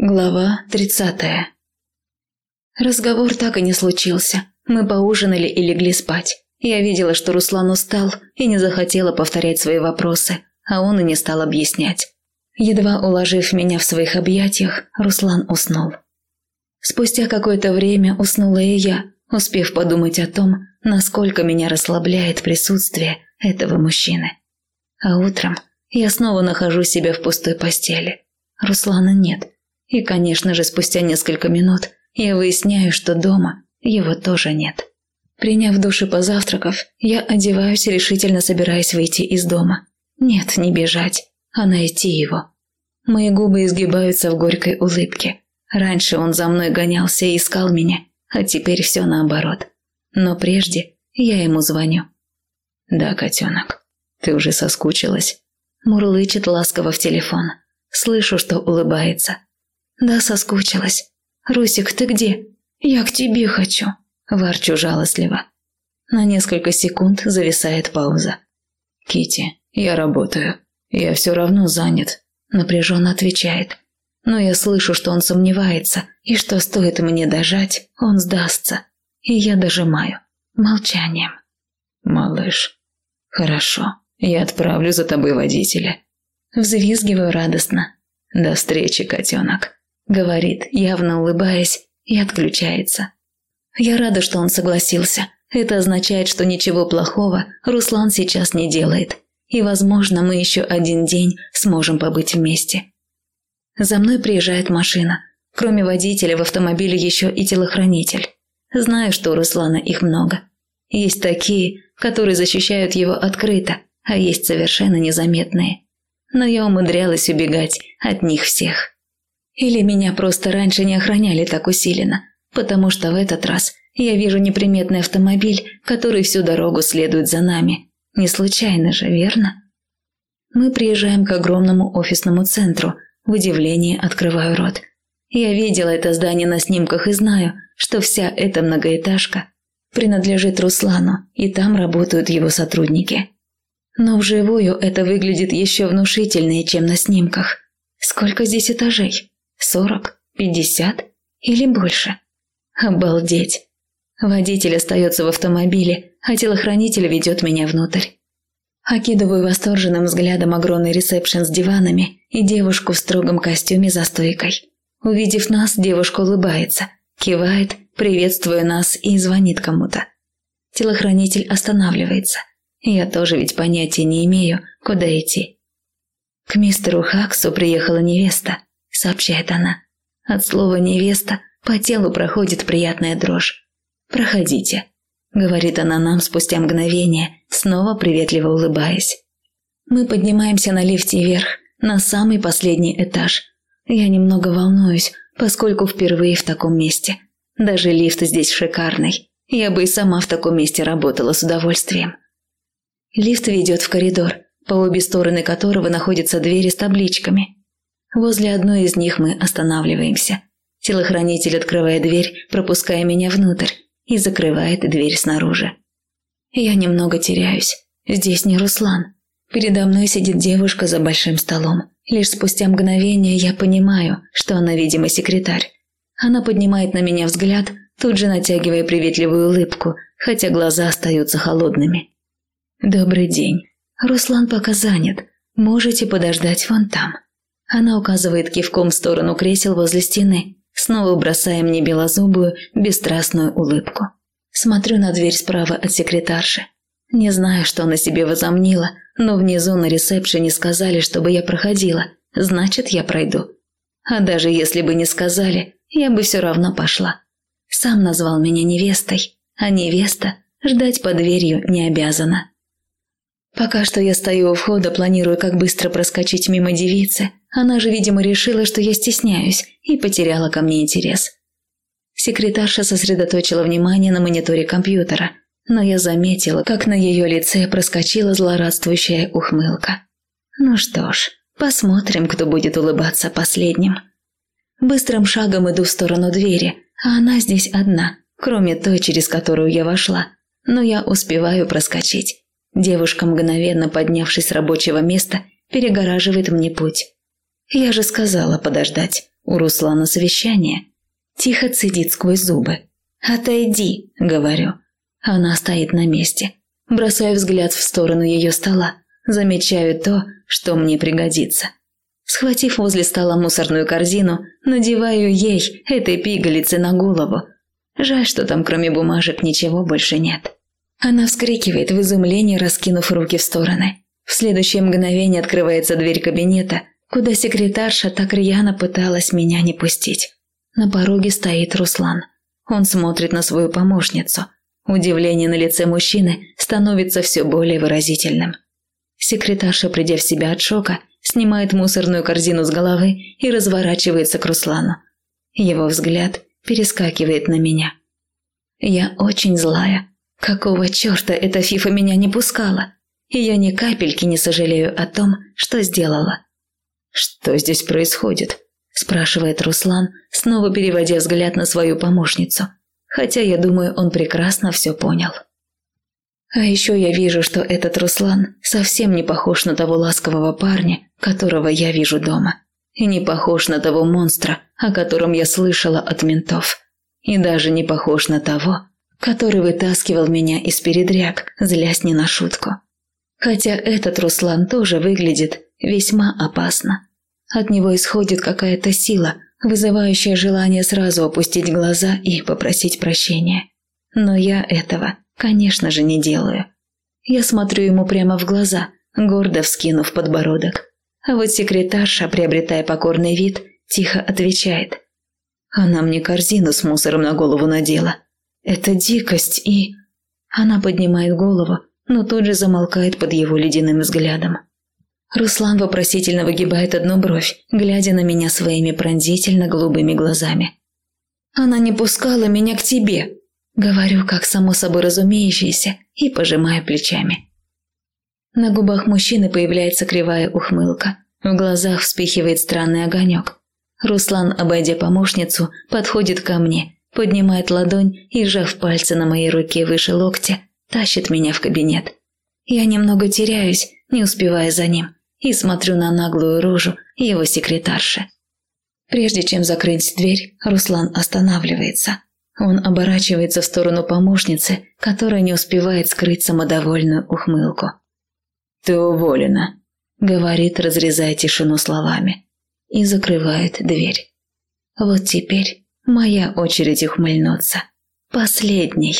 Глава 30 Разговор так и не случился. Мы поужинали и легли спать. Я видела, что Руслан устал и не захотела повторять свои вопросы, а он и не стал объяснять. Едва уложив меня в своих объятиях, Руслан уснул. Спустя какое-то время уснула и я, успев подумать о том, насколько меня расслабляет присутствие этого мужчины. А утром я снова нахожу себя в пустой постели. Руслана нет – и, конечно же, спустя несколько минут я выясняю, что дома его тоже нет. Приняв душ и позавтракав, я одеваюсь, решительно собираясь выйти из дома. Нет, не бежать, а найти его. Мои губы изгибаются в горькой улыбке. Раньше он за мной гонялся и искал меня, а теперь все наоборот. Но прежде я ему звоню. «Да, котенок, ты уже соскучилась?» Мурлычет ласково в телефон. Слышу, что улыбается. Да, соскучилась. Русик, ты где? Я к тебе хочу. Ворчу жалостливо. На несколько секунд зависает пауза. Кити, я работаю. Я все равно занят. Напряженно отвечает. Но я слышу, что он сомневается, и что стоит мне дожать, он сдастся. И я дожимаю. Молчанием. Малыш. Хорошо. Я отправлю за тобой водителя. Взвизгиваю радостно. До встречи, котенок говорит, явно улыбаясь, и отключается. Я рада, что он согласился. Это означает, что ничего плохого Руслан сейчас не делает. И, возможно, мы еще один день сможем побыть вместе. За мной приезжает машина. Кроме водителя в автомобиле еще и телохранитель. Знаю, что у Руслана их много. Есть такие, которые защищают его открыто, а есть совершенно незаметные. Но я умудрялась убегать от них всех. Или меня просто раньше не охраняли так усиленно, потому что в этот раз я вижу неприметный автомобиль, который всю дорогу следует за нами. Не случайно же, верно? Мы приезжаем к огромному офисному центру. В удивлении открываю рот. Я видела это здание на снимках и знаю, что вся эта многоэтажка принадлежит Руслану, и там работают его сотрудники. Но вживую это выглядит еще внушительнее, чем на снимках. Сколько здесь этажей? Сорок? Пятьдесят? Или больше? Обалдеть. Водитель остается в автомобиле, а телохранитель ведет меня внутрь. Окидываю восторженным взглядом огромный ресепшн с диванами и девушку в строгом костюме за стойкой. Увидев нас, девушка улыбается, кивает, приветствуя нас и звонит кому-то. Телохранитель останавливается. Я тоже ведь понятия не имею, куда идти. К мистеру Хаксу приехала невеста сообщает она. От слова «невеста» по телу проходит приятная дрожь. «Проходите», — говорит она нам спустя мгновение, снова приветливо улыбаясь. Мы поднимаемся на лифте вверх, на самый последний этаж. Я немного волнуюсь, поскольку впервые в таком месте. Даже лифт здесь шикарный. Я бы и сама в таком месте работала с удовольствием. Лифт ведет в коридор, по обе стороны которого находятся двери с табличками. Возле одной из них мы останавливаемся. Телохранитель открывает дверь, пропуская меня внутрь, и закрывает дверь снаружи. Я немного теряюсь. Здесь не Руслан. Передо мной сидит девушка за большим столом. Лишь спустя мгновение я понимаю, что она, видимо, секретарь. Она поднимает на меня взгляд, тут же натягивая приветливую улыбку, хотя глаза остаются холодными. «Добрый день. Руслан пока занят. Можете подождать вон там». Она указывает кивком в сторону кресел возле стены, снова бросая мне белозубую, бесстрастную улыбку. Смотрю на дверь справа от секретарши. Не знаю, что она себе возомнила, но внизу на ресепшене сказали, чтобы я проходила, значит, я пройду. А даже если бы не сказали, я бы все равно пошла. Сам назвал меня невестой, а невеста ждать под дверью не обязана. Пока что я стою у входа, планирую, как быстро проскочить мимо девицы. Она же, видимо, решила, что я стесняюсь, и потеряла ко мне интерес. Секретарша сосредоточила внимание на мониторе компьютера, но я заметила, как на ее лице проскочила злорадствующая ухмылка. Ну что ж, посмотрим, кто будет улыбаться последним. Быстрым шагом иду в сторону двери, а она здесь одна, кроме той, через которую я вошла. Но я успеваю проскочить. Девушка, мгновенно поднявшись с рабочего места, перегораживает мне путь. Я же сказала подождать. У Руслана совещание. Тихо цедит сквозь зубы. «Отойди», — говорю. Она стоит на месте. Бросаю взгляд в сторону ее стола. Замечаю то, что мне пригодится. Схватив возле стола мусорную корзину, надеваю ей, этой пигалице, на голову. Жаль, что там кроме бумажек ничего больше нет. Она вскрикивает в изумлении, раскинув руки в стороны. В следующее мгновение открывается дверь кабинета, куда секретарша так рьяно пыталась меня не пустить. На пороге стоит Руслан. Он смотрит на свою помощницу. Удивление на лице мужчины становится все более выразительным. Секретарша, придя в себя от шока, снимает мусорную корзину с головы и разворачивается к Руслану. Его взгляд перескакивает на меня. Я очень злая. Какого черта эта фифа меня не пускала? И я ни капельки не сожалею о том, что сделала. «Что здесь происходит?» – спрашивает Руслан, снова переводя взгляд на свою помощницу. Хотя я думаю, он прекрасно все понял. А еще я вижу, что этот Руслан совсем не похож на того ласкового парня, которого я вижу дома. И не похож на того монстра, о котором я слышала от ментов. И даже не похож на того, который вытаскивал меня из передряг, злясь не на шутку. Хотя этот Руслан тоже выглядит весьма опасно. От него исходит какая-то сила, вызывающая желание сразу опустить глаза и попросить прощения. Но я этого Конечно же, не делаю. Я смотрю ему прямо в глаза, гордо вскинув подбородок. А вот секретарша, приобретая покорный вид, тихо отвечает. Она мне корзину с мусором на голову надела. Это дикость и... Она поднимает голову, но тут же замолкает под его ледяным взглядом. Руслан вопросительно выгибает одну бровь, глядя на меня своими пронзительно голубыми глазами. «Она не пускала меня к тебе», Говорю, как само собой разумеющееся, и пожимаю плечами. На губах мужчины появляется кривая ухмылка. В глазах вспыхивает странный огонек. Руслан, обойдя помощницу, подходит ко мне, поднимает ладонь и, сжав пальцы на моей руке выше локтя, тащит меня в кабинет. Я немного теряюсь, не успевая за ним, и смотрю на наглую рожу его секретарши. Прежде чем закрыть дверь, Руслан останавливается – он оборачивается в сторону помощницы, которая не успевает скрыть самодовольную ухмылку. «Ты уволена», — говорит, разрезая тишину словами, и закрывает дверь. Вот теперь моя очередь ухмыльнуться. Последний.